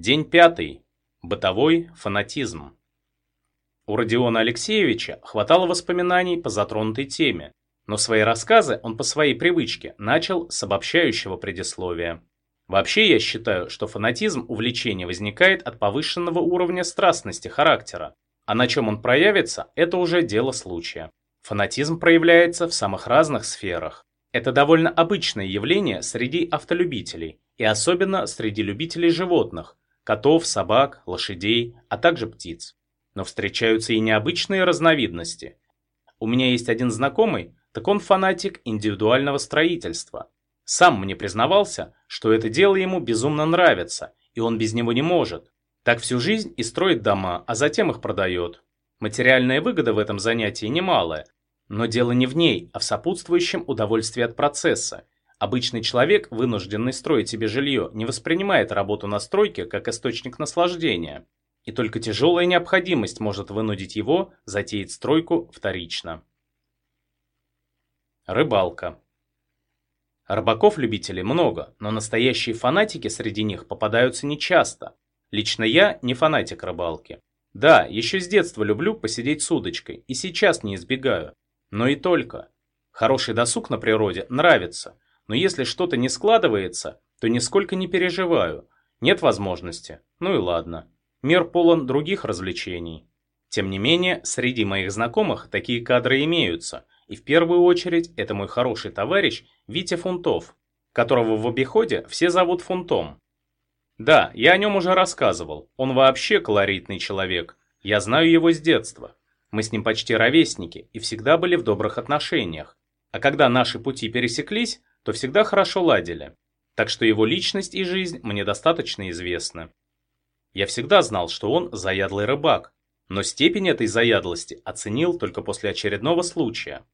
День пятый. Бытовой фанатизм. У Родиона Алексеевича хватало воспоминаний по затронутой теме, но свои рассказы он по своей привычке начал с обобщающего предисловия. Вообще я считаю, что фанатизм увлечения возникает от повышенного уровня страстности характера, а на чем он проявится, это уже дело случая. Фанатизм проявляется в самых разных сферах. Это довольно обычное явление среди автолюбителей, и особенно среди любителей животных, котов, собак, лошадей, а также птиц. Но встречаются и необычные разновидности. У меня есть один знакомый, так он фанатик индивидуального строительства. Сам мне признавался, что это дело ему безумно нравится, и он без него не может. Так всю жизнь и строит дома, а затем их продает. Материальная выгода в этом занятии немалая, но дело не в ней, а в сопутствующем удовольствии от процесса. Обычный человек, вынужденный строить себе жилье, не воспринимает работу на стройке как источник наслаждения. И только тяжелая необходимость может вынудить его затеять стройку вторично. Рыбалка. Рыбаков-любителей много, но настоящие фанатики среди них попадаются нечасто. Лично я не фанатик рыбалки. Да, еще с детства люблю посидеть с удочкой, и сейчас не избегаю. Но и только. Хороший досуг на природе нравится, но если что-то не складывается, то нисколько не переживаю. Нет возможности. Ну и ладно. Мир полон других развлечений. Тем не менее, среди моих знакомых такие кадры имеются – и в первую очередь это мой хороший товарищ Витя Фунтов, которого в обиходе все зовут Фунтом. Да, я о нем уже рассказывал, он вообще колоритный человек, я знаю его с детства. Мы с ним почти ровесники и всегда были в добрых отношениях. А когда наши пути пересеклись, то всегда хорошо ладили. Так что его личность и жизнь мне достаточно известны. Я всегда знал, что он заядлый рыбак, но степень этой заядлости оценил только после очередного случая.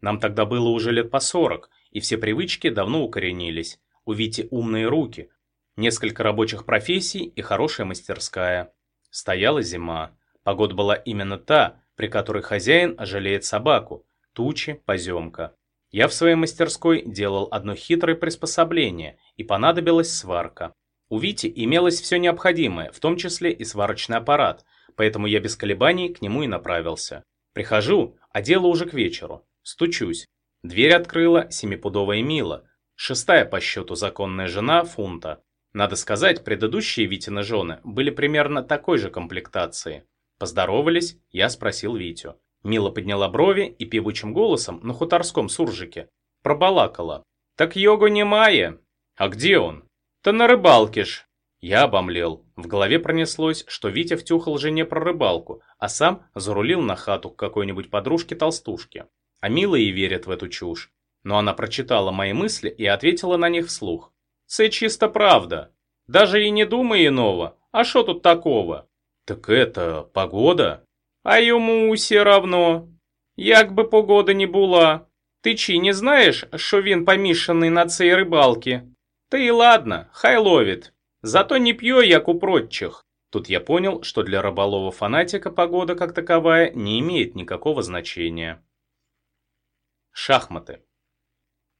Нам тогда было уже лет по сорок, и все привычки давно укоренились. У Вити умные руки, несколько рабочих профессий и хорошая мастерская. Стояла зима. Погода была именно та, при которой хозяин жалеет собаку, тучи, поземка. Я в своей мастерской делал одно хитрое приспособление, и понадобилась сварка. У Вити имелось все необходимое, в том числе и сварочный аппарат, поэтому я без колебаний к нему и направился. Прихожу, а дело уже к вечеру. Стучусь. Дверь открыла семипудовая Мила, шестая по счету законная жена Фунта. Надо сказать, предыдущие Витины жены были примерно такой же комплектации. Поздоровались, я спросил Витю. Мила подняла брови и певучим голосом на хуторском суржике пробалакала. «Так йогу не мая!» «А где он?» «Да на рыбалке ж!» Я обомлел. В голове пронеслось, что Витя втюхал жене про рыбалку, а сам зарулил на хату к какой-нибудь подружке-толстушке. А милые верят в эту чушь. Но она прочитала мои мысли и ответила на них вслух. «Це чисто правда. Даже и не думай иного. А что тут такого?» «Так это погода?» «А ему все равно. Як би погода не була. Ти чи не знаєш, що він помішаний на цій рибалці? Та и ладно, хай ловит. Зато не п'є, як у прочих». Тут я понял, что для рыболова-фанатика погода как таковая не имеет никакого значения. Шахматы.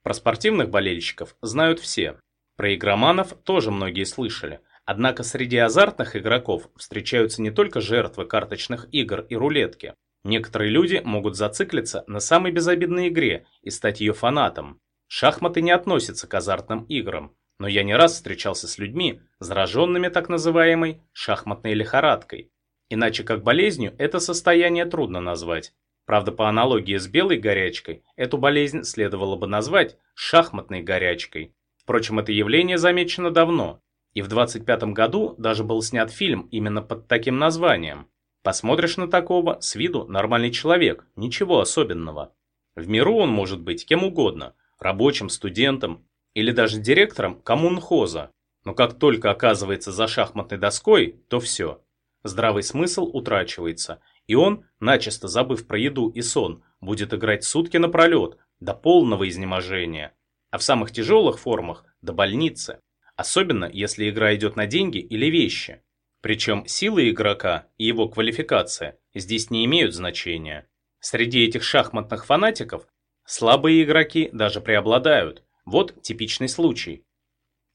Про спортивных болельщиков знают все. Про игроманов тоже многие слышали. Однако среди азартных игроков встречаются не только жертвы карточных игр и рулетки. Некоторые люди могут зациклиться на самой безобидной игре и стать ее фанатом. Шахматы не относятся к азартным играм, но я не раз встречался с людьми, зараженными так называемой шахматной лихорадкой. Иначе как болезнью это состояние трудно назвать. Правда, по аналогии с белой горячкой, эту болезнь следовало бы назвать шахматной горячкой. Впрочем, это явление замечено давно, и в 25 году даже был снят фильм именно под таким названием. Посмотришь на такого, с виду нормальный человек, ничего особенного. В миру он может быть кем угодно, рабочим, студентом или даже директором коммунхоза. Но как только оказывается за шахматной доской, то все. Здравый смысл утрачивается – и он, начисто забыв про еду и сон, будет играть сутки напролет, до полного изнеможения. А в самых тяжелых формах – до больницы. Особенно, если игра идет на деньги или вещи. Причем силы игрока и его квалификация здесь не имеют значения. Среди этих шахматных фанатиков слабые игроки даже преобладают. Вот типичный случай.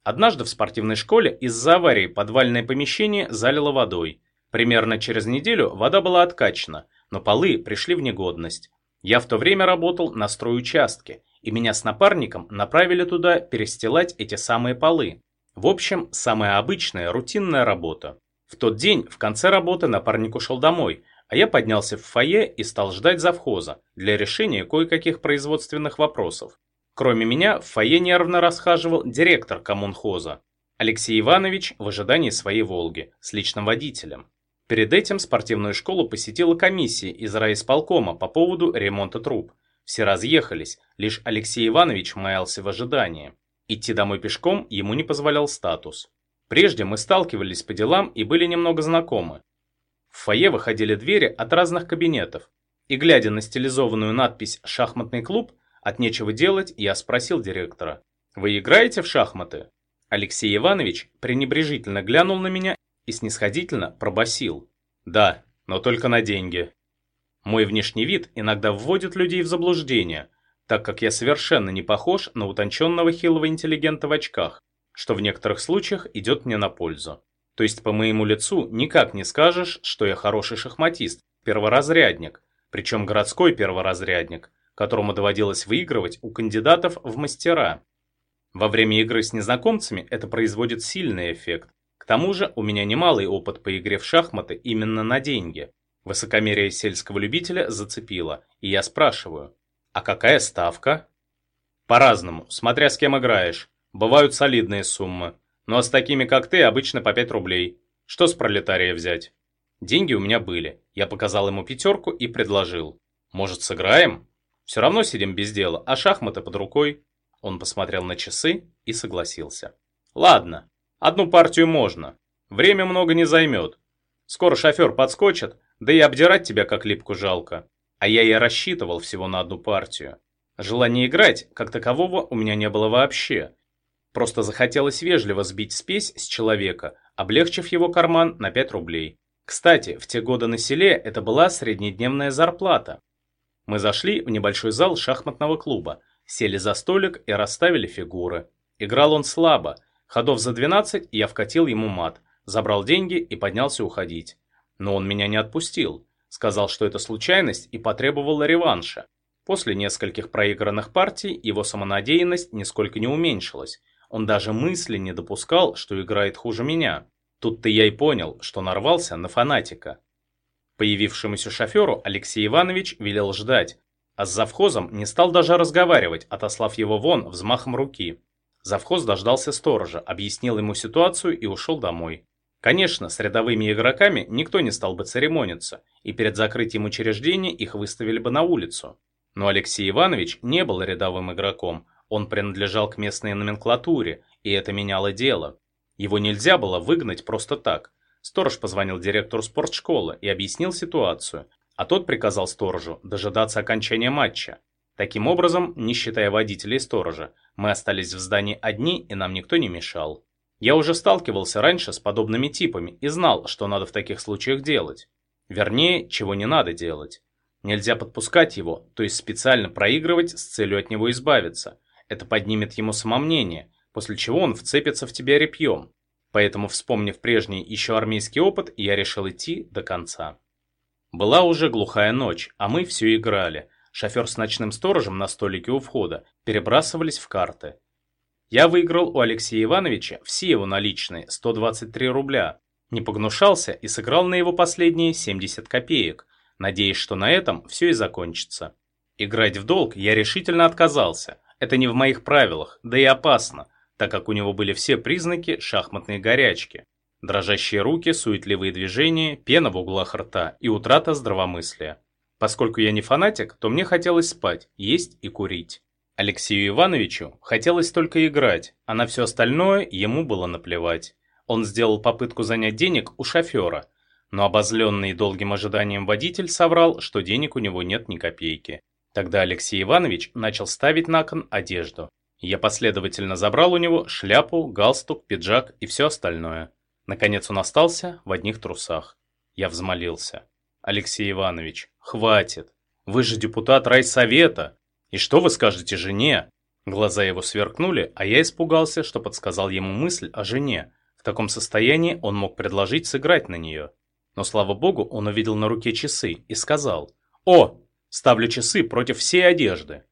Однажды в спортивной школе из-за аварии подвальное помещение залило водой. Примерно через неделю вода была откачана, но полы пришли в негодность. Я в то время работал на стройучастке, и меня с напарником направили туда перестилать эти самые полы. В общем, самая обычная, рутинная работа. В тот день, в конце работы, напарник ушел домой, а я поднялся в фойе и стал ждать завхоза для решения кое-каких производственных вопросов. Кроме меня, в фойе нервно расхаживал директор коммунхоза, Алексей Иванович в ожидании своей «Волги» с личным водителем. Перед этим спортивную школу посетила комиссия из райисполкома по поводу ремонта труб. Все разъехались, лишь Алексей Иванович маялся в ожидании. Идти домой пешком ему не позволял статус. Прежде мы сталкивались по делам и были немного знакомы. В фойе выходили двери от разных кабинетов. И глядя на стилизованную надпись «Шахматный клуб», от нечего делать я спросил директора. «Вы играете в шахматы?» Алексей Иванович пренебрежительно глянул на меня и снисходительно пробасил. «Да, но только на деньги». Мой внешний вид иногда вводит людей в заблуждение, так как я совершенно не похож на утонченного хилого интеллигента в очках, что в некоторых случаях идет мне на пользу. То есть по моему лицу никак не скажешь, что я хороший шахматист, перворазрядник, причем городской перворазрядник, которому доводилось выигрывать у кандидатов в мастера. Во время игры с незнакомцами это производит сильный эффект, тому же у меня немалый опыт по игре в шахматы именно на деньги. Высокомерие сельского любителя зацепило, и я спрашиваю, а какая ставка? По-разному, смотря с кем играешь. Бывают солидные суммы, но ну а с такими как ты обычно по 5 рублей. Что с пролетария взять? Деньги у меня были. Я показал ему пятерку и предложил. Может, сыграем? Все равно сидим без дела, а шахматы под рукой. Он посмотрел на часы и согласился. Ладно, Одну партию можно. Время много не займет. Скоро шофер подскочит, да и обдирать тебя как липку жалко. А я и рассчитывал всего на одну партию. Желания играть, как такового, у меня не было вообще. Просто захотелось вежливо сбить спесь с человека, облегчив его карман на 5 рублей. Кстати, в те годы на селе это была среднедневная зарплата. Мы зашли в небольшой зал шахматного клуба, сели за столик и расставили фигуры. Играл он слабо, Ходов за 12 я вкатил ему мат, забрал деньги и поднялся уходить. Но он меня не отпустил. Сказал, что это случайность и потребовал реванша. После нескольких проигранных партий его самонадеянность нисколько не уменьшилась. Он даже мысли не допускал, что играет хуже меня. Тут-то я и понял, что нарвался на фанатика. Появившемуся шоферу Алексей Иванович велел ждать, а с завхозом не стал даже разговаривать, отослав его вон взмахом руки. Завхоз дождался сторожа, объяснил ему ситуацию и ушел домой. Конечно, с рядовыми игроками никто не стал бы церемониться, и перед закрытием учреждения их выставили бы на улицу. Но Алексей Иванович не был рядовым игроком, он принадлежал к местной номенклатуре, и это меняло дело. Его нельзя было выгнать просто так. Сторож позвонил директору спортшколы и объяснил ситуацию, а тот приказал сторожу дожидаться окончания матча. Таким образом, не считая водителя и сторожа, мы остались в здании одни и нам никто не мешал. Я уже сталкивался раньше с подобными типами и знал, что надо в таких случаях делать. Вернее, чего не надо делать. Нельзя подпускать его, то есть специально проигрывать с целью от него избавиться. Это поднимет ему самомнение, после чего он вцепится в тебя репьем. Поэтому, вспомнив прежний еще армейский опыт, я решил идти до конца. Была уже глухая ночь, а мы все играли – Шофер с ночным сторожем на столике у входа перебрасывались в карты. Я выиграл у Алексея Ивановича все его наличные, 123 рубля. Не погнушался и сыграл на его последние 70 копеек, надеясь, что на этом все и закончится. Играть в долг я решительно отказался. Это не в моих правилах, да и опасно, так как у него были все признаки шахматной горячки. Дрожащие руки, суетливые движения, пена в углах рта и утрата здравомыслия. Поскольку я не фанатик, то мне хотелось спать, есть и курить. Алексею Ивановичу хотелось только играть, а на все остальное ему было наплевать. Он сделал попытку занять денег у шофера, но обозленный долгим ожиданием водитель соврал, что денег у него нет ни копейки. Тогда Алексей Иванович начал ставить на кон одежду. Я последовательно забрал у него шляпу, галстук, пиджак и все остальное. Наконец он остался в одних трусах. Я взмолился. Алексей Иванович, хватит. Вы же депутат райсовета. И что вы скажете жене? Глаза его сверкнули, а я испугался, что подсказал ему мысль о жене. В таком состоянии он мог предложить сыграть на нее. Но, слава богу, он увидел на руке часы и сказал «О, ставлю часы против всей одежды».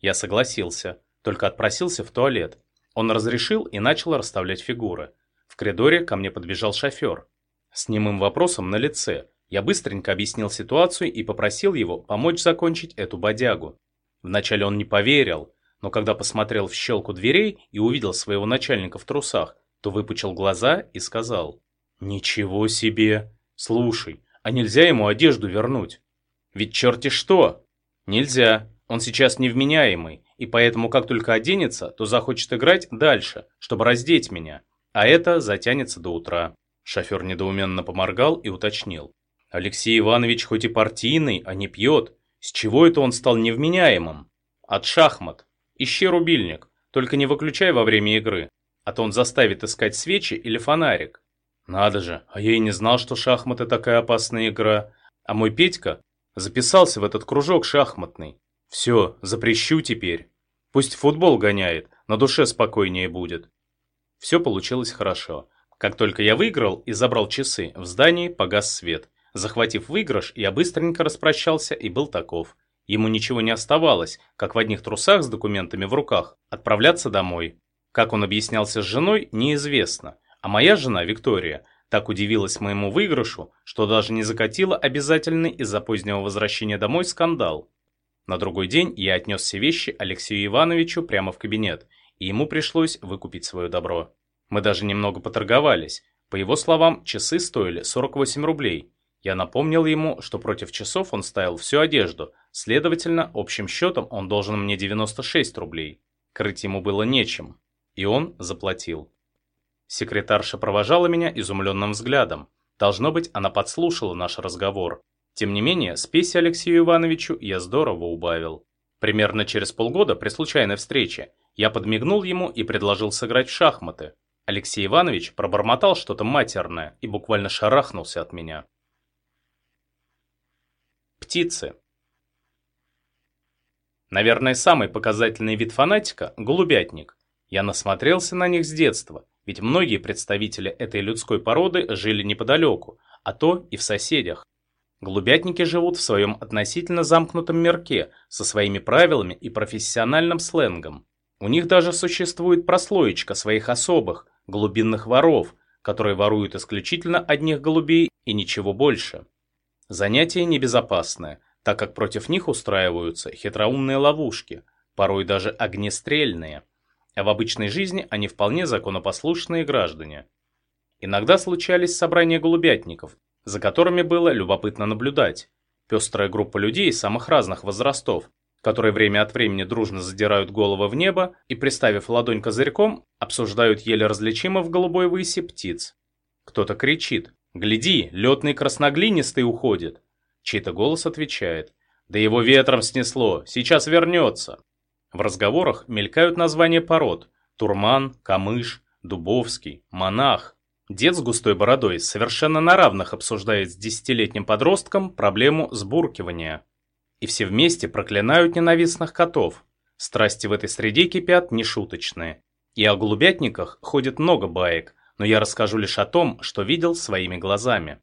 Я согласился, только отпросился в туалет. Он разрешил и начал расставлять фигуры. В коридоре ко мне подбежал шофер. С немым вопросом на лице. Я быстренько объяснил ситуацию и попросил его помочь закончить эту бодягу. Вначале он не поверил, но когда посмотрел в щелку дверей и увидел своего начальника в трусах, то выпучил глаза и сказал «Ничего себе! Слушай, а нельзя ему одежду вернуть? Ведь черти что! Нельзя, он сейчас невменяемый, и поэтому как только оденется, то захочет играть дальше, чтобы раздеть меня, а это затянется до утра». Шофер недоуменно поморгал и уточнил. «Алексей Иванович хоть и партийный, а не пьет. С чего это он стал невменяемым?» «От шахмат. Ищи рубильник, только не выключай во время игры, а то он заставит искать свечи или фонарик». «Надо же, а я и не знал, что шахматы такая опасная игра. А мой Петька записался в этот кружок шахматный. Все, запрещу теперь. Пусть футбол гоняет, на душе спокойнее будет». Все получилось хорошо. Как только я выиграл и забрал часы, в здании погас свет. Захватив выигрыш, я быстренько распрощался и был таков. Ему ничего не оставалось, как в одних трусах с документами в руках, отправляться домой. Как он объяснялся с женой, неизвестно. А моя жена, Виктория, так удивилась моему выигрышу, что даже не закатила обязательный из-за позднего возвращения домой скандал. На другой день я отнес все вещи Алексею Ивановичу прямо в кабинет, и ему пришлось выкупить свое добро. Мы даже немного поторговались. По его словам, часы стоили 48 рублей. Я напомнил ему, что против часов он ставил всю одежду, следовательно, общим счетом он должен мне 96 рублей. Крыть ему было нечем. И он заплатил. Секретарша провожала меня изумленным взглядом. Должно быть, она подслушала наш разговор. Тем не менее, спеси Алексею Ивановичу я здорово убавил. Примерно через полгода при случайной встрече я подмигнул ему и предложил сыграть в шахматы. Алексей Иванович пробормотал что-то матерное и буквально шарахнулся от меня. Птицы. Наверное, самый показательный вид фанатика – голубятник. Я насмотрелся на них с детства, ведь многие представители этой людской породы жили неподалеку, а то и в соседях. Голубятники живут в своем относительно замкнутом мирке со своими правилами и профессиональным сленгом. У них даже существует прослоечка своих особых, глубинных воров, которые воруют исключительно одних голубей и ничего больше. Занятие небезопасное, так как против них устраиваются хитроумные ловушки, порой даже огнестрельные, а в обычной жизни они вполне законопослушные граждане. Иногда случались собрания голубятников, за которыми было любопытно наблюдать. Пестрая группа людей самых разных возрастов, которые время от времени дружно задирают головы в небо и, приставив ладонь козырьком, обсуждают еле различимо в голубой выси птиц. Кто-то кричит «Гляди, летный красноглинистый уходит!» Чей-то голос отвечает «Да его ветром снесло, сейчас вернется!» В разговорах мелькают названия пород Турман, Камыш, Дубовский, Монах. Дед с густой бородой совершенно на равных обсуждает с десятилетним подростком проблему сбуркивания и все вместе проклинают ненавистных котов. Страсти в этой среде кипят нешуточные. И о голубятниках ходит много баек, но я расскажу лишь о том, что видел своими глазами.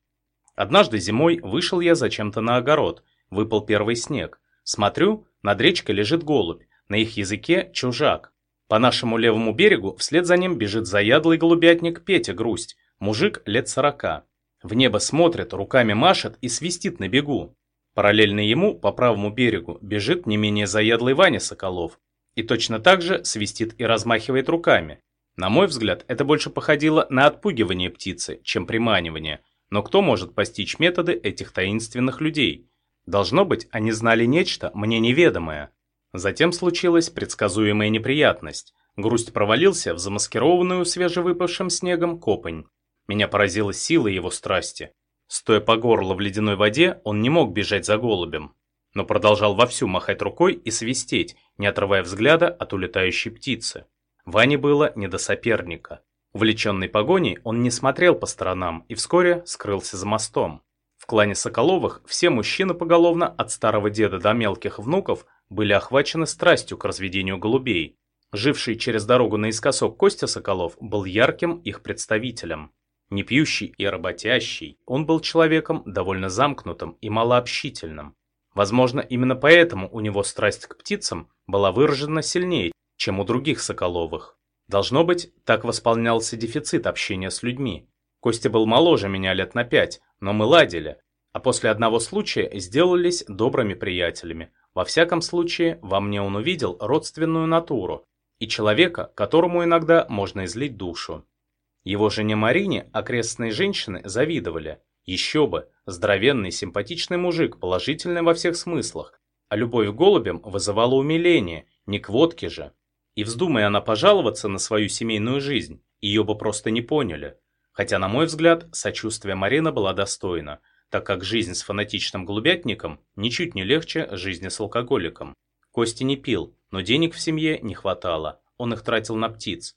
Однажды зимой вышел я зачем-то на огород, выпал первый снег. Смотрю, над речкой лежит голубь, на их языке чужак. По нашему левому берегу вслед за ним бежит заядлый голубятник Петя Грусть, мужик лет сорока. В небо смотрит, руками машет и свистит на бегу. Параллельно ему, по правому берегу, бежит не менее заядлый Ваня Соколов. И точно так же свистит и размахивает руками. На мой взгляд, это больше походило на отпугивание птицы, чем приманивание. Но кто может постичь методы этих таинственных людей? Должно быть, они знали нечто, мне неведомое. Затем случилась предсказуемая неприятность. Грусть провалился в замаскированную свежевыпавшим снегом копань. Меня поразила сила его страсти. Стоя по горло в ледяной воде, он не мог бежать за голубем, но продолжал вовсю махать рукой и свистеть, не отрывая взгляда от улетающей птицы. Ване было не до соперника. Увлеченный погоней, он не смотрел по сторонам и вскоре скрылся за мостом. В клане Соколовых все мужчины поголовно, от старого деда до мелких внуков, были охвачены страстью к разведению голубей. Живший через дорогу наискосок Костя Соколов был ярким их представителем. Не пьющий и работящий, он был человеком довольно замкнутым и малообщительным. Возможно, именно поэтому у него страсть к птицам была выражена сильнее, чем у других Соколовых. Должно быть, так восполнялся дефицит общения с людьми. Костя был моложе меня лет на пять, но мы ладили, а после одного случая сделались добрыми приятелями. Во всяком случае, во мне он увидел родственную натуру, и человека, которому иногда можно излить душу. Его жене Марине окрестные женщины завидовали. Еще бы, здоровенный, симпатичный мужик, положительный во всех смыслах. А любовь к голубям вызывала умиление, не к водке же. И вздумая она пожаловаться на свою семейную жизнь, ее бы просто не поняли. Хотя, на мой взгляд, сочувствие Марина была достойна, так как жизнь с фанатичным голубятником ничуть не легче жизни с алкоголиком. Костя не пил, но денег в семье не хватало, он их тратил на птиц.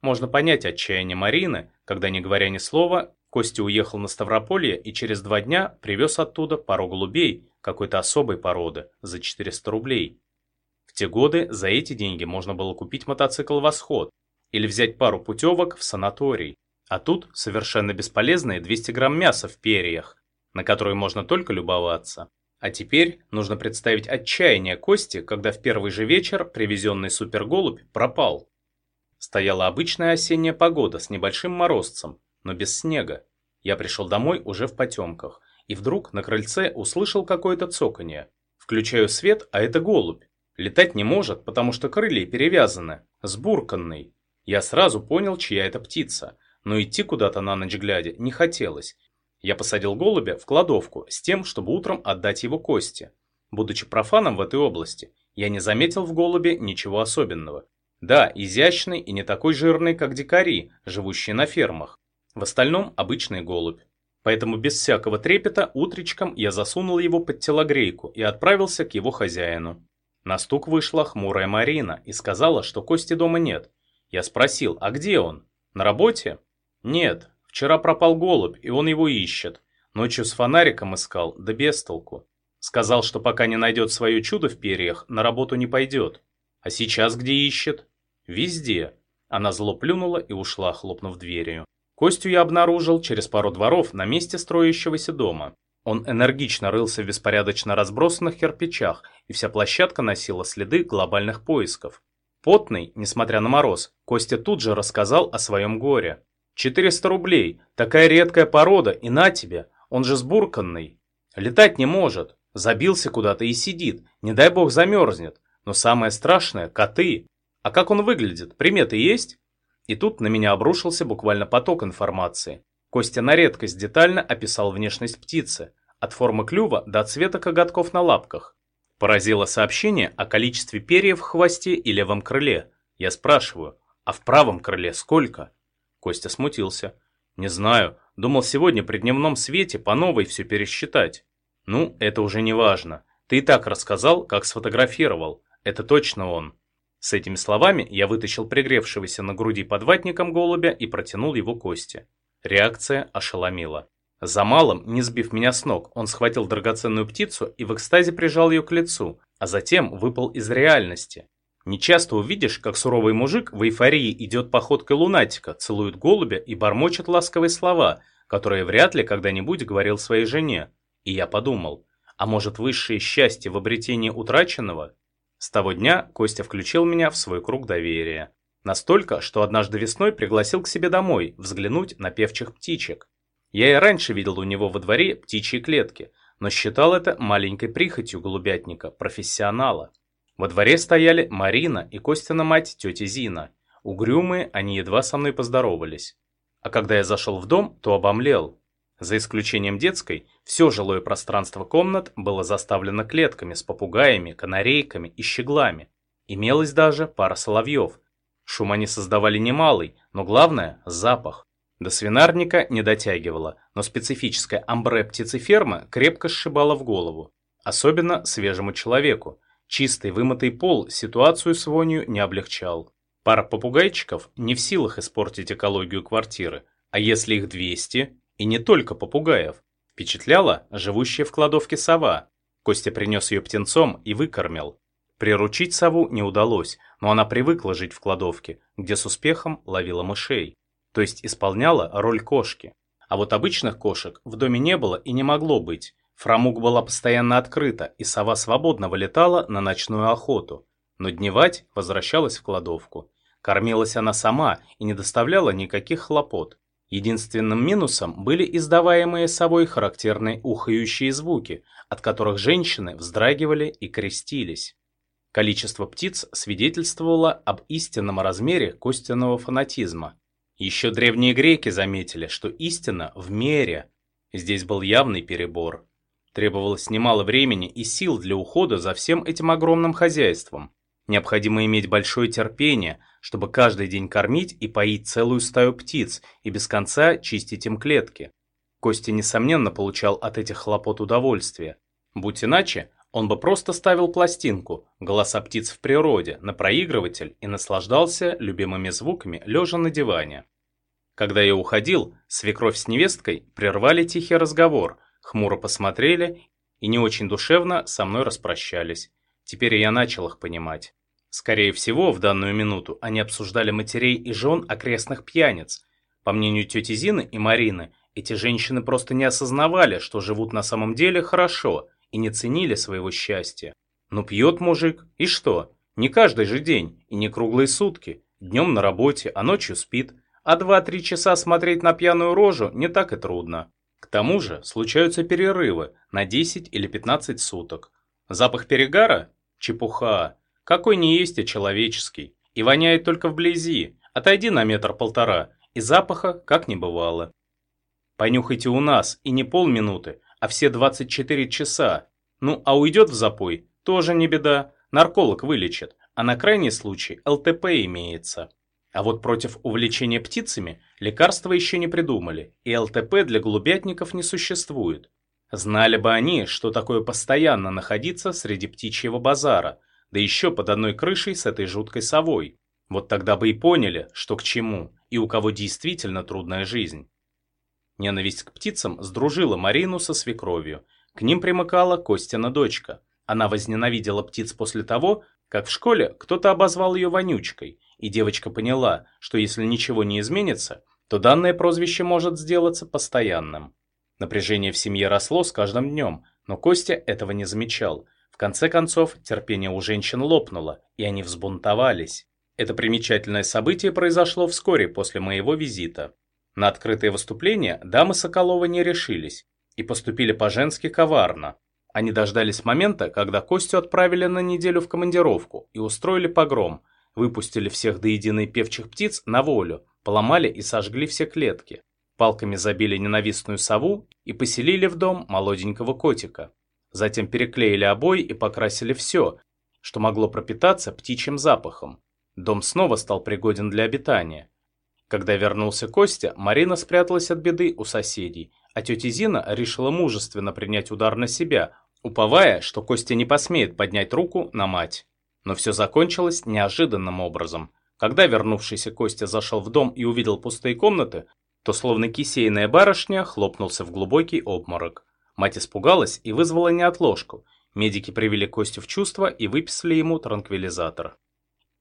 Можно понять отчаяние Марины, когда, не говоря ни слова, Костя уехал на Ставрополье и через два дня привез оттуда пару голубей какой-то особой породы за 400 рублей. Те годы за эти деньги можно было купить мотоцикл «Восход» или взять пару путевок в санаторий. А тут совершенно бесполезные 200 грамм мяса в перьях, на которые можно только любоваться. А теперь нужно представить отчаяние Кости, когда в первый же вечер привезенный суперголубь пропал. Стояла обычная осенняя погода с небольшим морозцем, но без снега. Я пришел домой уже в потемках, и вдруг на крыльце услышал какое-то цоканье. Включаю свет, а это голубь. Летать не может, потому что крылья перевязаны, сбурканный. Я сразу понял, чья это птица, но идти куда-то на ночь глядя не хотелось, я посадил голубя в кладовку с тем, чтобы утром отдать его кости. Будучи профаном в этой области, я не заметил в голубе ничего особенного. Да, изящный и не такой жирный, как дикари, живущие на фермах. В остальном обычный голубь. Поэтому без всякого трепета утречком я засунул его под телогрейку и отправился к его хозяину. На стук вышла хмурая Марина и сказала, что Кости дома нет. Я спросил, а где он? На работе? Нет, Вчера пропал голубь, и он его ищет. Ночью с фонариком искал, да без толку. Сказал, что пока не найдет свое чудо в перьях, на работу не пойдет. А сейчас где ищет? Везде. Она зло плюнула и ушла, хлопнув дверью. Костю я обнаружил через пару дворов на месте строящегося дома. Он энергично рылся в беспорядочно разбросанных кирпичах, и вся площадка носила следы глобальных поисков. Потный, несмотря на мороз, Костя тут же рассказал о своем горе. 400 рублей. Такая редкая порода, и на тебе. Он же сбурканный. Летать не может. Забился куда-то и сидит. Не дай бог замерзнет. Но самое страшное – коты. А как он выглядит? Приметы есть? И тут на меня обрушился буквально поток информации. Костя на редкость детально описал внешность птицы. От формы клюва до цвета коготков на лапках. Поразило сообщение о количестве перьев в хвосте и левом крыле. Я спрашиваю, а в правом крыле сколько? Костя смутился. «Не знаю. Думал сегодня при дневном свете по новой все пересчитать». «Ну, это уже не важно. Ты и так рассказал, как сфотографировал. Это точно он». С этими словами я вытащил пригревшегося на груди под ватником голубя и протянул его Косте. Реакция ошеломила. За малым, не сбив меня с ног, он схватил драгоценную птицу и в экстазе прижал ее к лицу, а затем выпал из реальности. Нечасто увидишь, как суровый мужик в эйфории идет походкой лунатика, целует голубя и бормочет ласковые слова, которые вряд ли когда-нибудь говорил своей жене. И я подумал, а может высшее счастье в обретении утраченного? С того дня Костя включил меня в свой круг доверия. Настолько, что однажды весной пригласил к себе домой взглянуть на певчих птичек. Я и раньше видел у него во дворе птичьи клетки, но считал это маленькой прихотью голубятника, профессионала. Во дворе стояли Марина и Костина мать тетя Зина. Угрюмые, они едва со мной поздоровались. А когда я зашел в дом, то обомлел. За исключением детской, все жилое пространство комнат было заставлено клетками с попугаями, канарейками и щеглами. Имелась даже пара соловьев. Шум они создавали немалый, но главное – запах. До свинарника не дотягивало, но специфическая амбре птицеферма крепко сшибала в голову. Особенно свежему человеку, Чистый вымытый пол ситуацию с вонью не облегчал. Пара попугайчиков не в силах испортить экологию квартиры, а если их 200, и не только попугаев. Впечатляла живущая в кладовке сова. Костя принес ее птенцом и выкормил. Приручить сову не удалось, но она привыкла жить в кладовке, где с успехом ловила мышей, то есть исполняла роль кошки. А вот обычных кошек в доме не было и не могло быть. Фрамуг была постоянно открыта, и сова свободно вылетала на ночную охоту. Но дневать возвращалась в кладовку. Кормилась она сама и не доставляла никаких хлопот. Единственным минусом были издаваемые совой характерные ухающие звуки, от которых женщины вздрагивали и крестились. Количество птиц свидетельствовало об истинном размере костяного фанатизма. Еще древние греки заметили, что истина в мере. Здесь был явный перебор. Требовалось немало времени и сил для ухода за всем этим огромным хозяйством. Необходимо иметь большое терпение, чтобы каждый день кормить и поить целую стаю птиц и без конца чистить им клетки. Костя, несомненно, получал от этих хлопот удовольствие. Будь иначе, он бы просто ставил пластинку «Голоса птиц в природе» на проигрыватель и наслаждался любимыми звуками, лежа на диване. Когда я уходил, свекровь с невесткой прервали тихий разговор, хмуро посмотрели и не очень душевно со мной распрощались. Теперь я начал их понимать. Скорее всего, в данную минуту они обсуждали матерей и жен окрестных пьяниц. По мнению тети Зины и Марины, эти женщины просто не осознавали, что живут на самом деле хорошо и не ценили своего счастья. Ну пьет мужик, и что? Не каждый же день, и не круглые сутки. Днем на работе, а ночью спит. А 2-3 часа смотреть на пьяную рожу не так и трудно. К тому же случаются перерывы на 10 или 15 суток. Запах перегара? Чепуха. Какой не есть, а человеческий. И воняет только вблизи. Отойди на метр-полтора, и запаха как не бывало. Понюхайте у нас, и не полминуты, а все 24 часа. Ну, а уйдет в запой, тоже не беда, нарколог вылечит, а на крайний случай ЛТП имеется. А вот против увлечения птицами лекарства еще не придумали, и ЛТП для голубятников не существует. Знали бы они, что такое постоянно находиться среди птичьего базара, да еще под одной крышей с этой жуткой совой. Вот тогда бы и поняли, что к чему, и у кого действительно трудная жизнь. Ненависть к птицам сдружила Марину со свекровью. К ним примыкала Костина дочка. Она возненавидела птиц после того, как в школе кто-то обозвал ее вонючкой, и девочка поняла, что если ничего не изменится, то данное прозвище может сделаться постоянным. Напряжение в семье росло с каждым днем, но Костя этого не замечал – в конце концов, терпение у женщин лопнуло, и они взбунтовались. Это примечательное событие произошло вскоре после моего визита. На открытые выступления дамы Соколова не решились и поступили по-женски коварно. Они дождались момента, когда Костю отправили на неделю в командировку и устроили погром, выпустили всех до единой певчих птиц на волю, поломали и сожгли все клетки, палками забили ненавистную сову и поселили в дом молоденького котика. Затем переклеили обои и покрасили все, что могло пропитаться птичьим запахом. Дом снова стал пригоден для обитания. Когда вернулся Костя, Марина спряталась от беды у соседей, а тетя Зина решила мужественно принять удар на себя, уповая, что Костя не посмеет поднять руку на мать. Но все закончилось неожиданным образом. Когда вернувшийся Костя зашел в дом и увидел пустые комнаты, то словно кисейная барышня хлопнулся в глубокий обморок. Мать испугалась и вызвала неотложку. Медики привели Костю в чувство и выписали ему транквилизатор.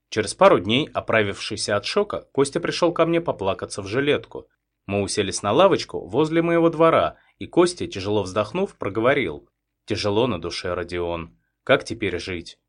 Через пару дней, оправившийся от шока, Костя пришел ко мне поплакаться в жилетку. Мы уселись на лавочку возле моего двора, и Костя, тяжело вздохнув, проговорил. «Тяжело на душе, Родион. Как теперь жить?»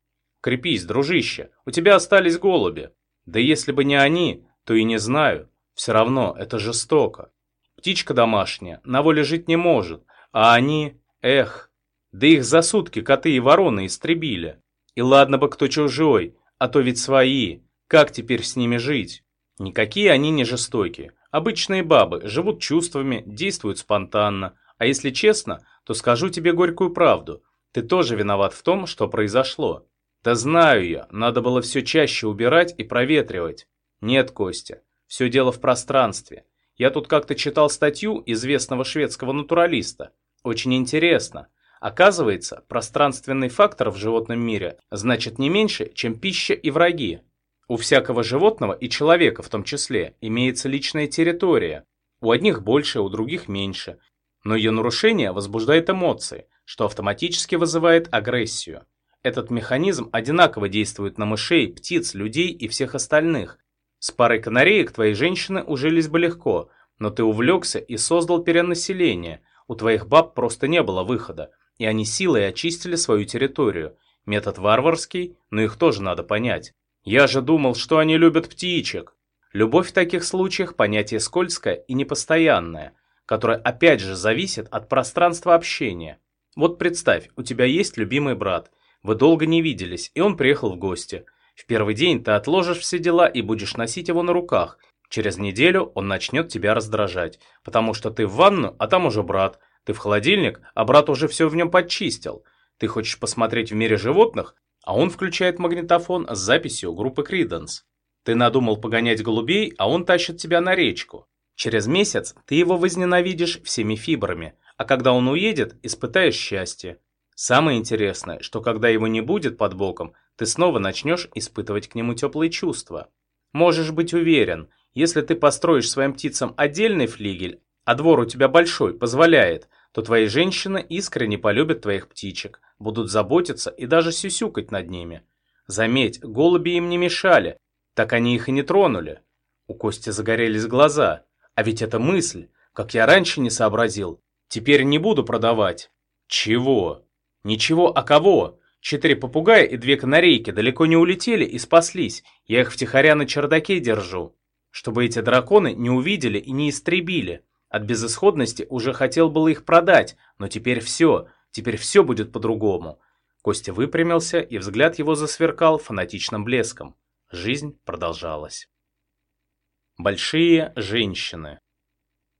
«Крепись, дружище, у тебя остались голуби. Да если бы не они, то и не знаю. Все равно это жестоко. Птичка домашняя на воле жить не может, а они, эх, да их за сутки коты и вороны истребили. И ладно бы кто чужой, а то ведь свои. Как теперь с ними жить? Никакие они не жестокие. Обычные бабы, живут чувствами, действуют спонтанно. А если честно, то скажу тебе горькую правду. Ты тоже виноват в том, что произошло. Да знаю я, надо было все чаще убирать и проветривать. Нет, Костя, все дело в пространстве. Я тут как-то читал статью известного шведского натуралиста. Очень интересно. Оказывается, пространственный фактор в животном мире значит не меньше, чем пища и враги. У всякого животного и человека в том числе имеется личная территория. У одних больше, у других меньше. Но ее нарушение возбуждает эмоции, что автоматически вызывает агрессию. Этот механизм одинаково действует на мышей, птиц, людей и всех остальных. С парой канареек твои женщины ужились бы легко, но ты увлекся и создал перенаселение. У твоих баб просто не было выхода, и они силой очистили свою территорию. Метод варварский, но их тоже надо понять. Я же думал, что они любят птичек. Любовь в таких случаях понятие скользкое и непостоянное, которое опять же зависит от пространства общения. Вот представь, у тебя есть любимый брат, вы долго не виделись, и он приехал в гости. В первый день ты отложишь все дела и будешь носить его на руках. Через неделю он начнет тебя раздражать, потому что ты в ванну, а там уже брат. Ты в холодильник, а брат уже все в нем подчистил. Ты хочешь посмотреть в мире животных, а он включает магнитофон с записью группы Криденс. Ты надумал погонять голубей, а он тащит тебя на речку. Через месяц ты его возненавидишь всеми фибрами, а когда он уедет, испытаешь счастье. Самое интересное, что когда его не будет под боком, ты снова начнешь испытывать к нему теплые чувства. Можешь быть уверен, если ты построишь своим птицам отдельный флигель, а двор у тебя большой, позволяет, то твои женщины искренне полюбят твоих птичек, будут заботиться и даже сюсюкать над ними. Заметь, голуби им не мешали, так они их и не тронули. У Кости загорелись глаза. А ведь это мысль, как я раньше не сообразил. Теперь не буду продавать. Чего? Ничего, а кого? Четыре попугая и две канарейки далеко не улетели и спаслись. Я их втихаря на чердаке держу. Чтобы эти драконы не увидели и не истребили. От безысходности уже хотел было их продать, но теперь все, теперь все будет по-другому. Костя выпрямился, и взгляд его засверкал фанатичным блеском. Жизнь продолжалась. Большие женщины.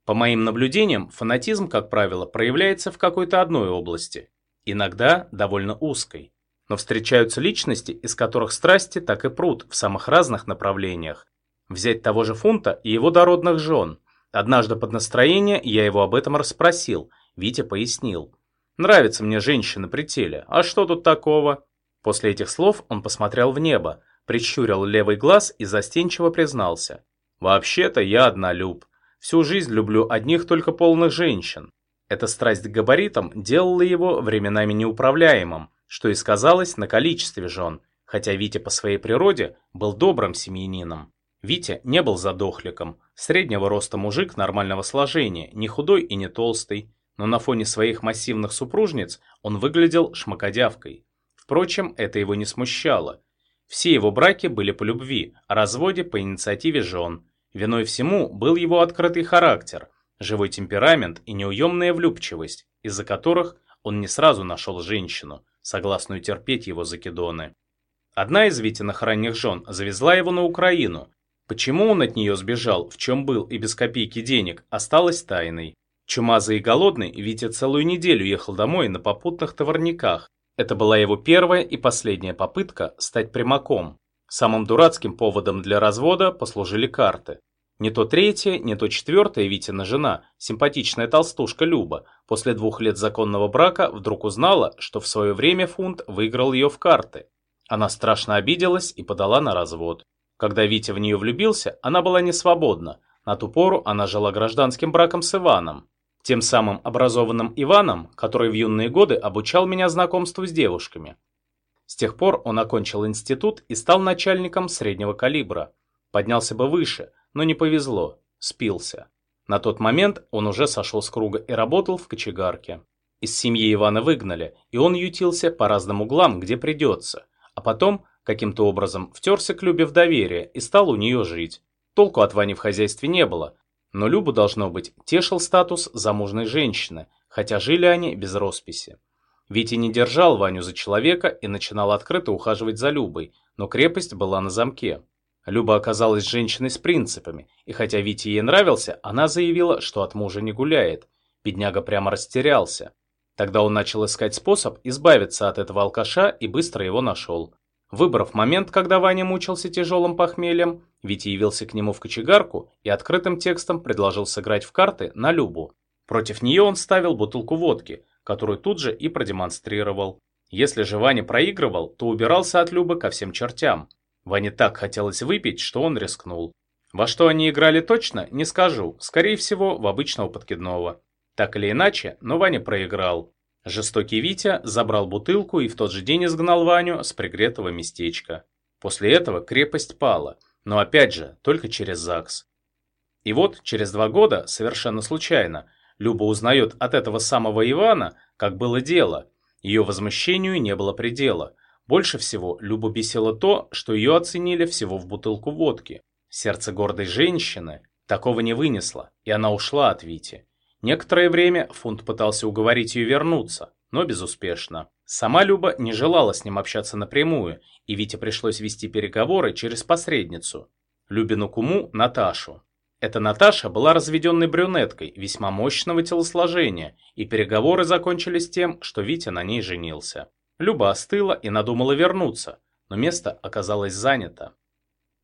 По моим наблюдениям, фанатизм, как правило, проявляется в какой-то одной области иногда довольно узкой. Но встречаются личности, из которых страсти так и прут в самых разных направлениях. Взять того же Фунта и его дородных жен. Однажды под настроение я его об этом расспросил, Витя пояснил. «Нравится мне женщина при теле, а что тут такого?» После этих слов он посмотрел в небо, прищурил левый глаз и застенчиво признался. «Вообще-то я однолюб. Всю жизнь люблю одних только полных женщин. Эта страсть к габаритам делала его временами неуправляемым, что и сказалось на количестве жен, хотя Витя по своей природе был добрым семьянином. Витя не был задохликом, среднего роста мужик нормального сложения, не худой и не толстый, но на фоне своих массивных супружниц он выглядел шмакодявкой. Впрочем, это его не смущало. Все его браки были по любви, а разводе по инициативе жен. Виной всему был его открытый характер – живой темперамент и неуемная влюбчивость, из-за которых он не сразу нашел женщину, согласную терпеть его закидоны. Одна из Витиных ранних жен завезла его на Украину. Почему он от нее сбежал, в чем был и без копейки денег, осталось тайной. Чумазый и голодный, Витя целую неделю ехал домой на попутных товарниках. Это была его первая и последняя попытка стать примаком. Самым дурацким поводом для развода послужили карты. Не то третья, не то четвертая Витина жена, симпатичная толстушка Люба, после двух лет законного брака вдруг узнала, что в свое время фунт выиграл ее в карты. Она страшно обиделась и подала на развод. Когда Витя в нее влюбился, она была не свободна. На ту пору она жила гражданским браком с Иваном. Тем самым образованным Иваном, который в юные годы обучал меня знакомству с девушками. С тех пор он окончил институт и стал начальником среднего калибра. Поднялся бы выше – но не повезло, спился. На тот момент он уже сошел с круга и работал в кочегарке. Из семьи Ивана выгнали, и он ютился по разным углам, где придется. А потом, каким-то образом, втерся к Любе в доверие и стал у нее жить. Толку от Вани в хозяйстве не было, но Любу, должно быть, тешил статус замужной женщины, хотя жили они без росписи. Витя не держал Ваню за человека и начинал открыто ухаживать за Любой, но крепость была на замке. Люба оказалась женщиной с принципами, и хотя Вите ей нравился, она заявила, что от мужа не гуляет. Бедняга прямо растерялся. Тогда он начал искать способ избавиться от этого алкаша и быстро его нашел. Выбрав момент, когда Ваня мучился тяжелым похмельем, Витя явился к нему в кочегарку и открытым текстом предложил сыграть в карты на Любу. Против нее он ставил бутылку водки, которую тут же и продемонстрировал. Если же Ваня проигрывал, то убирался от Любы ко всем чертям. Ване так хотелось выпить, что он рискнул. Во что они играли точно, не скажу, скорее всего, в обычного подкидного. Так или иначе, но Ваня проиграл. Жестокий Витя забрал бутылку и в тот же день изгнал Ваню с пригретого местечка. После этого крепость пала, но опять же, только через ЗАГС. И вот через два года, совершенно случайно, Люба узнает от этого самого Ивана, как было дело. Ее возмущению не было предела. Больше всего Любу бесило то, что ее оценили всего в бутылку водки. Сердце гордой женщины такого не вынесло, и она ушла от Вити. Некоторое время Фунт пытался уговорить ее вернуться, но безуспешно. Сама Люба не желала с ним общаться напрямую, и Вите пришлось вести переговоры через посредницу. Любину куму Наташу. Эта Наташа была разведенной брюнеткой весьма мощного телосложения, и переговоры закончились тем, что Витя на ней женился. Люба остыла и надумала вернуться, но место оказалось занято.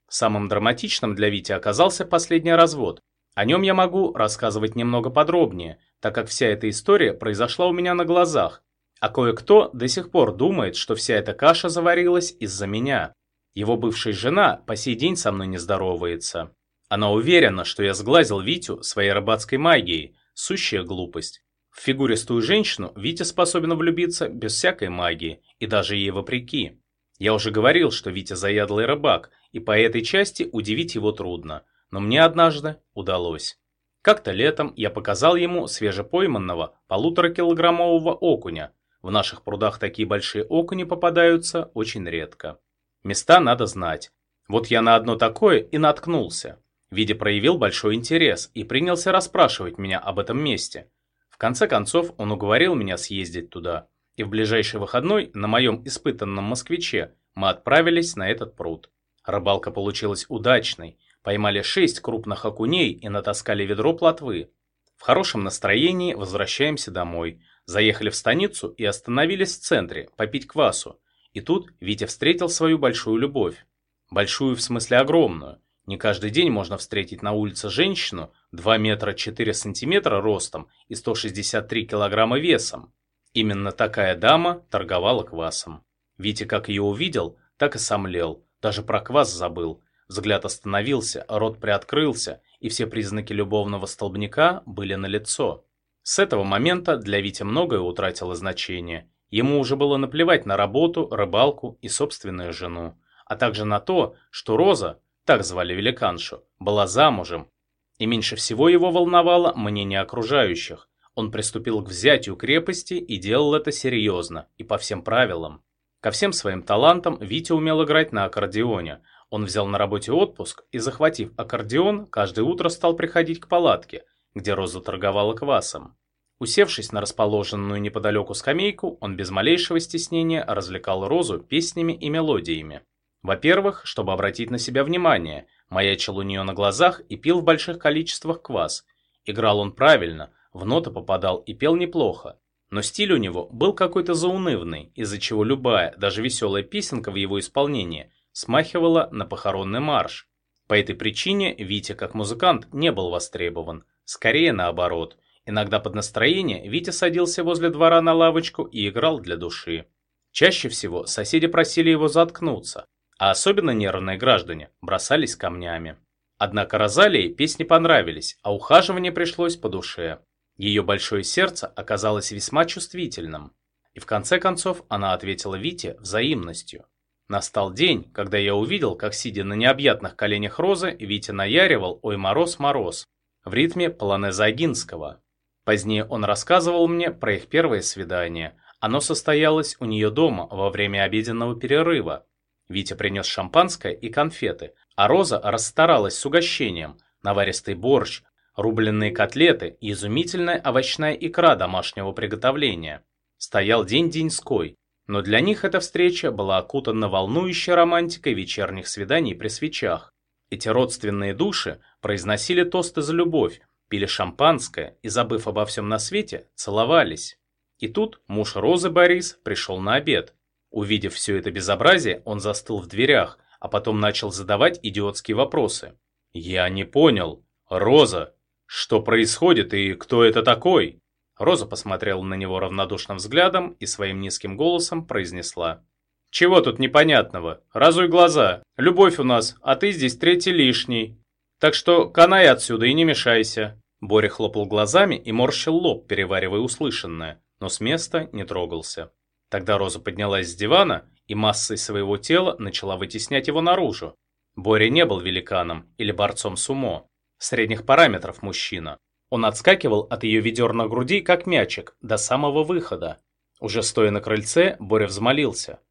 Самым драматичным для Вити оказался последний развод. О нем я могу рассказывать немного подробнее, так как вся эта история произошла у меня на глазах, а кое-кто до сих пор думает, что вся эта каша заварилась из-за меня. Его бывшая жена по сей день со мной не здоровается. Она уверена, что я сглазил Витю своей рыбацкой магией. Сущая глупость. В фигуристую женщину Витя способен влюбиться без всякой магии, и даже ей вопреки. Я уже говорил, что Витя заядлый рыбак, и по этой части удивить его трудно. Но мне однажды удалось. Как-то летом я показал ему свежепойманного полуторакилограммового окуня. В наших прудах такие большие окуни попадаются очень редко. Места надо знать. Вот я на одно такое и наткнулся. Видя проявил большой интерес и принялся расспрашивать меня об этом месте. В конце концов он уговорил меня съездить туда, и в ближайший выходной на моем испытанном москвиче мы отправились на этот пруд. Рыбалка получилась удачной, поймали шесть крупных окуней и натаскали ведро плотвы. В хорошем настроении возвращаемся домой, заехали в станицу и остановились в центре попить квасу. И тут Витя встретил свою большую любовь. Большую в смысле огромную. Не каждый день можно встретить на улице женщину 2 метра 4 сантиметра ростом и 163 килограмма весом. Именно такая дама торговала квасом. Витя как ее увидел, так и сомлел, даже про квас забыл. Взгляд остановился, рот приоткрылся, и все признаки любовного столбняка были налицо. С этого момента для Вити многое утратило значение. Ему уже было наплевать на работу, рыбалку и собственную жену, а также на то, что Роза, так звали великаншу, была замужем. И меньше всего его волновало мнение окружающих. Он приступил к взятию крепости и делал это серьезно и по всем правилам. Ко всем своим талантам Витя умел играть на аккордеоне. Он взял на работе отпуск и, захватив аккордеон, каждое утро стал приходить к палатке, где Роза торговала квасом. Усевшись на расположенную неподалеку скамейку, он без малейшего стеснения развлекал Розу песнями и мелодиями. Во-первых, чтобы обратить на себя внимание, маячил у нее на глазах и пил в больших количествах квас. Играл он правильно, в ноты попадал и пел неплохо. Но стиль у него был какой-то заунывный, из-за чего любая, даже веселая песенка в его исполнении смахивала на похоронный марш. По этой причине Витя как музыкант не был востребован, скорее наоборот. Иногда под настроение Витя садился возле двора на лавочку и играл для души. Чаще всего соседи просили его заткнуться, а особенно нервные граждане бросались камнями. Однако Розалии песни понравились, а ухаживание пришлось по душе. Ее большое сердце оказалось весьма чувствительным, и в конце концов она ответила Вите взаимностью. Настал день, когда я увидел, как, сидя на необъятных коленях Розы, Витя наяривал «Ой, мороз, мороз» в ритме полонеза Агинского. Позднее он рассказывал мне про их первое свидание. Оно состоялось у нее дома во время обеденного перерыва, Витя принес шампанское и конфеты, а Роза расстаралась с угощением. Наваристый борщ, рубленные котлеты и изумительная овощная икра домашнего приготовления. Стоял день деньской, но для них эта встреча была окутана волнующей романтикой вечерних свиданий при свечах. Эти родственные души произносили тосты за любовь, пили шампанское и, забыв обо всем на свете, целовались. И тут муж Розы Борис пришел на обед. Увидев все это безобразие, он застыл в дверях, а потом начал задавать идиотские вопросы. «Я не понял. Роза, что происходит и кто это такой?» Роза посмотрела на него равнодушным взглядом и своим низким голосом произнесла. «Чего тут непонятного? Разуй глаза. Любовь у нас, а ты здесь третий лишний. Так что канай отсюда и не мешайся». Боря хлопал глазами и морщил лоб, переваривая услышанное. но с места не трогался. Тогда Роза поднялась с дивана и массой своего тела начала вытеснять его наружу. Боря не был великаном или борцом сумо. Средних параметров мужчина. Он отскакивал от ее ведер на груди, как мячик, до самого выхода. Уже стоя на крыльце, Боря взмолился.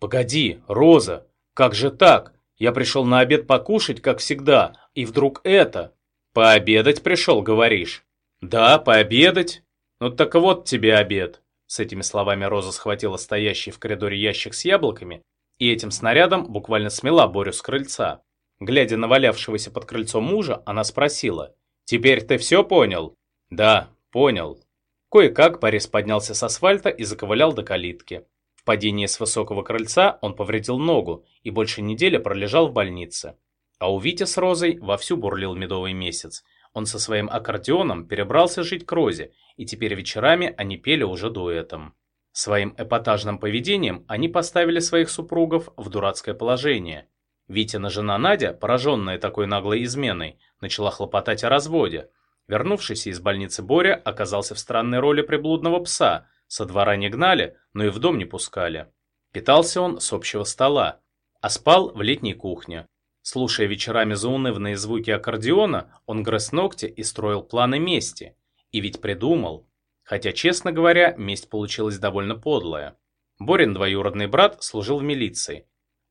«Погоди, Роза, как же так? Я пришел на обед покушать, как всегда, и вдруг это...» «Пообедать пришел, говоришь?» «Да, пообедать. Ну так вот тебе обед». С этими словами Роза схватила стоящий в коридоре ящик с яблоками и этим снарядом буквально смела Борю с крыльца. Глядя на валявшегося под крыльцом мужа, она спросила, «Теперь ты все понял?» «Да, понял». Кое-как Борис поднялся с асфальта и заковылял до калитки. В падении с высокого крыльца он повредил ногу и больше недели пролежал в больнице. А у Вити с Розой вовсю бурлил медовый месяц. Он со своим аккордеоном перебрался жить к Розе, и теперь вечерами они пели уже дуэтом. Своим эпатажным поведением они поставили своих супругов в дурацкое положение. Витина жена Надя, пораженная такой наглой изменой, начала хлопотать о разводе. Вернувшийся из больницы Боря оказался в странной роли приблудного пса. Со двора не гнали, но и в дом не пускали. Питался он с общего стола, а спал в летней кухне. Слушая вечерами заунывные звуки аккордеона, он грыз ногти и строил планы мести. И ведь придумал. Хотя, честно говоря, месть получилась довольно подлая. Борин двоюродный брат служил в милиции.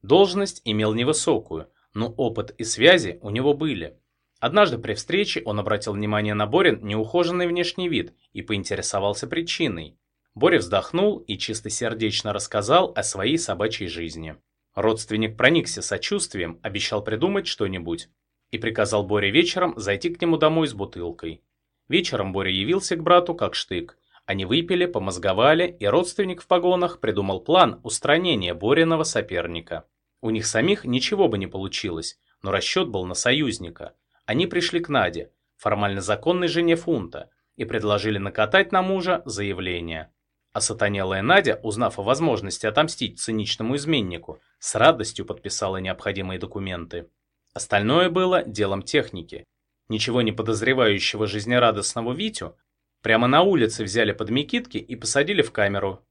Должность имел невысокую, но опыт и связи у него были. Однажды при встрече он обратил внимание на Борин неухоженный внешний вид и поинтересовался причиной. Боря вздохнул и чистосердечно рассказал о своей собачьей жизни. Родственник проникся сочувствием, обещал придумать что-нибудь и приказал Боре вечером зайти к нему домой с бутылкой. Вечером Боря явился к брату как штык. Они выпили, помозговали, и родственник в погонах придумал план устранения Бориного соперника. У них самих ничего бы не получилось, но расчет был на союзника. Они пришли к Наде, формально законной жене Фунта, и предложили накатать на мужа заявление. А сатанелая Надя, узнав о возможности отомстить циничному изменнику, с радостью подписала необходимые документы. Остальное было делом техники. Ничего не подозревающего жизнерадостного Витю прямо на улице взяли под Микитки и посадили в камеру.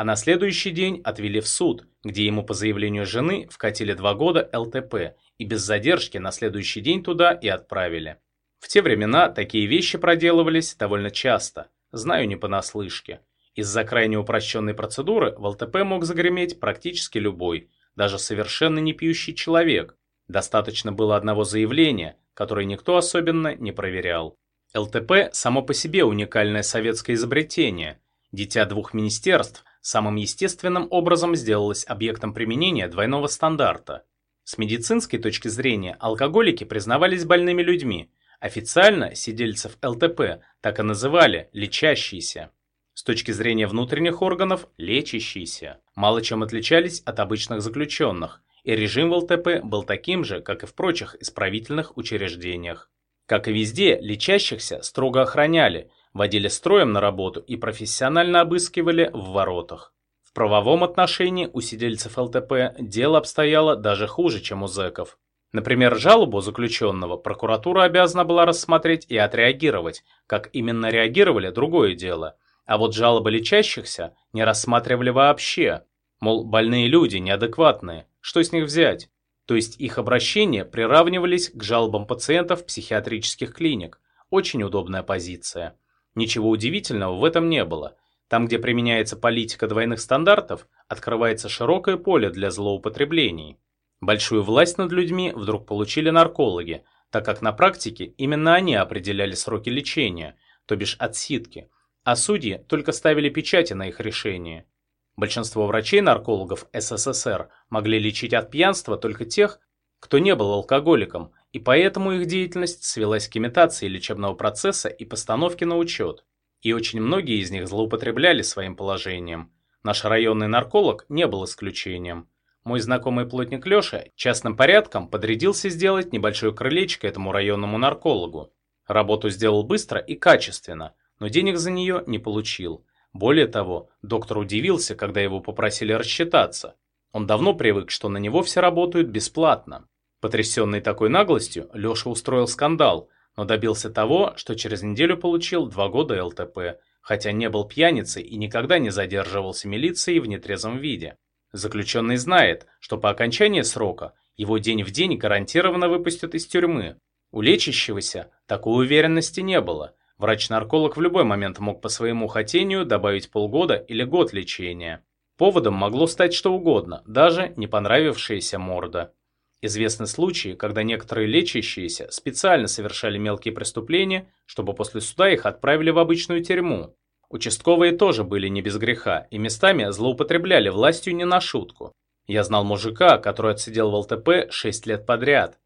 А на следующий день отвели в суд, где ему по заявлению жены вкатили два года ЛТП и без задержки на следующий день туда и отправили. В те времена такие вещи проделывались довольно часто, знаю не понаслышке. Из-за крайне упрощенной процедуры в ЛТП мог загреметь практически любой, даже совершенно не пьющий человек. Достаточно было одного заявления, который никто особенно не проверял. ЛТП само по себе уникальное советское изобретение. Дитя двух министерств самым естественным образом сделалось объектом применения двойного стандарта. С медицинской точки зрения алкоголики признавались больными людьми. Официально сидельцев ЛТП так и называли «лечащиеся». С точки зрения внутренних органов – лечащиеся. Мало чем отличались от обычных заключенных, и режим в ЛТП был таким же, как и в прочих исправительных учреждениях. Как и везде, лечащихся строго охраняли, водили строем на работу и профессионально обыскивали в воротах. В правовом отношении у сидельцев ЛТП дело обстояло даже хуже, чем у зэков. Например, жалобу заключенного прокуратура обязана была рассмотреть и отреагировать. Как именно реагировали – другое дело. А вот жалобы лечащихся не рассматривали вообще. Мол, больные люди, неадекватные. Что с них взять? То есть их обращения приравнивались к жалобам пациентов психиатрических клиник. Очень удобная позиция. Ничего удивительного в этом не было. Там, где применяется политика двойных стандартов, открывается широкое поле для злоупотреблений. Большую власть над людьми вдруг получили наркологи, так как на практике именно они определяли сроки лечения, то бишь отсидки, а судьи только ставили печати на их решения. Большинство врачей-наркологов СССР могли лечить от пьянства только тех, кто не был алкоголиком, и поэтому их деятельность свелась к имитации лечебного процесса и постановке на учет. И очень многие из них злоупотребляли своим положением. Наш районный нарколог не был исключением. Мой знакомый плотник Леша частным порядком подрядился сделать небольшое крылечко этому районному наркологу. Работу сделал быстро и качественно, но денег за нее не получил. Более того, доктор удивился, когда его попросили рассчитаться. Он давно привык, что на него все работают бесплатно. Потрясенный такой наглостью, Леша устроил скандал, но добился того, что через неделю получил два года ЛТП, хотя не был пьяницей и никогда не задерживался милицией в нетрезвом виде. Заключенный знает, что по окончании срока его день в день гарантированно выпустят из тюрьмы. У лечащегося такой уверенности не было. Врач-нарколог в любой момент мог по своему хотению добавить полгода или год лечения. Поводом могло стать что угодно, даже не понравившаяся морда. Известны случаи, когда некоторые лечащиеся специально совершали мелкие преступления, чтобы после суда их отправили в обычную тюрьму. Участковые тоже были не без греха и местами злоупотребляли властью не на шутку. Я знал мужика, который отсидел в ЛТП 6 лет подряд.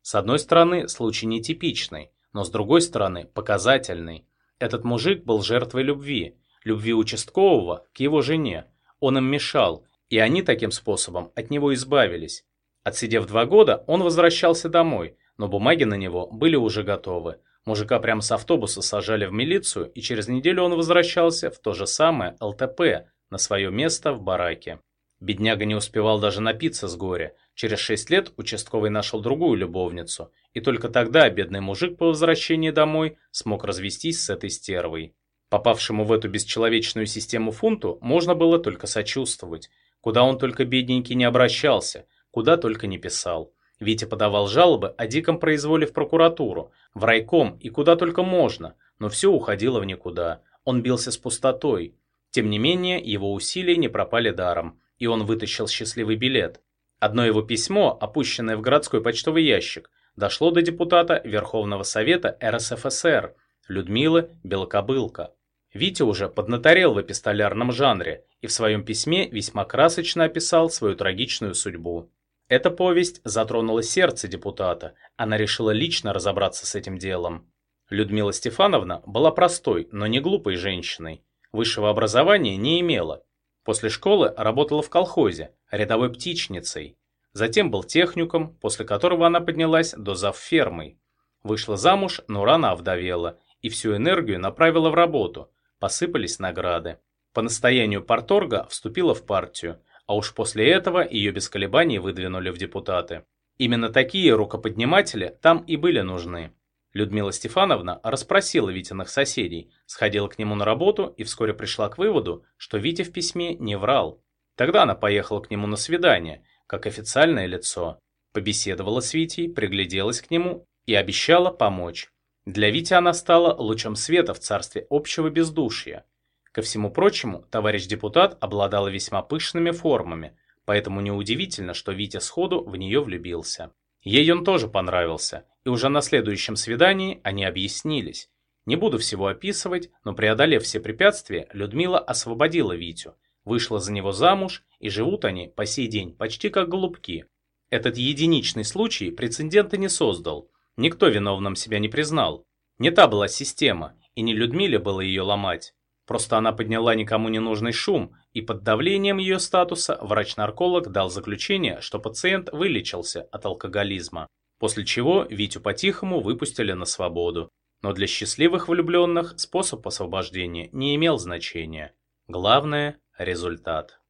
С одной стороны, случай нетипичный, но с другой стороны, показательный. Этот мужик был жертвой любви, любви участкового к его жене. Он им мешал, и они таким способом от него избавились. Отсидев два года, он возвращался домой, но бумаги на него были уже готовы. Мужика прямо с автобуса сажали в милицию, и через неделю он возвращался в то же самое ЛТП, на свое место в бараке. Бедняга не успевал даже напиться с горя. Через шесть лет участковый нашел другую любовницу, и только тогда бедный мужик по возвращении домой смог развестись с этой стервой. Попавшему в эту бесчеловечную систему фунту можно было только сочувствовать. Куда он только бедненький не обращался, куда только не писал. Витя подавал жалобы о диком произволе в прокуратуру, в райком и куда только можно, но все уходило в никуда. Он бился с пустотой. Тем не менее, его усилия не пропали даром, и он вытащил счастливый билет. Одно его письмо, опущенное в городской почтовый ящик, дошло до депутата Верховного Совета РСФСР Людмилы Белокобылко. Витя уже поднаторел в эпистолярном жанре и в своем письме весьма красочно описал свою трагичную судьбу. Эта повесть затронула сердце депутата, она решила лично разобраться с этим делом. Людмила Стефановна была простой, но не глупой женщиной. Высшего образования не имела. После школы работала в колхозе, рядовой птичницей. Затем был техникум, после которого она поднялась до завфермой. Вышла замуж, но рано овдовела, и всю энергию направила в работу. Посыпались награды. По настоянию Порторга вступила в партию, а уж после этого ее без колебаний выдвинули в депутаты. Именно такие рукоподниматели там и были нужны. Людмила Стефановна расспросила Витиных соседей, сходила к нему на работу и вскоре пришла к выводу, что Витя в письме не врал. Тогда она поехала к нему на свидание, как официальное лицо. Побеседовала с Витей, пригляделась к нему и обещала помочь. Для Вити она стала лучом света в царстве общего бездушья. Ко всему прочему, товарищ депутат обладала весьма пышными формами, поэтому неудивительно, что Витя сходу в нее влюбился. Ей он тоже понравился, и уже на следующем свидании они объяснились. Не буду всего описывать, но преодолев все препятствия, Людмила освободила Витю, вышла за него замуж, и живут они по сей день почти как голубки. Этот единичный случай прецедента не создал, никто виновным себя не признал. Не та была система, и не Людмиле было ее ломать. Просто она подняла никому не нужный шум, и под давлением ее статуса врач-нарколог дал заключение, что пациент вылечился от алкоголизма. После чего Витю по-тихому выпустили на свободу. Но для счастливых влюбленных способ освобождения не имел значения. Главное – результат.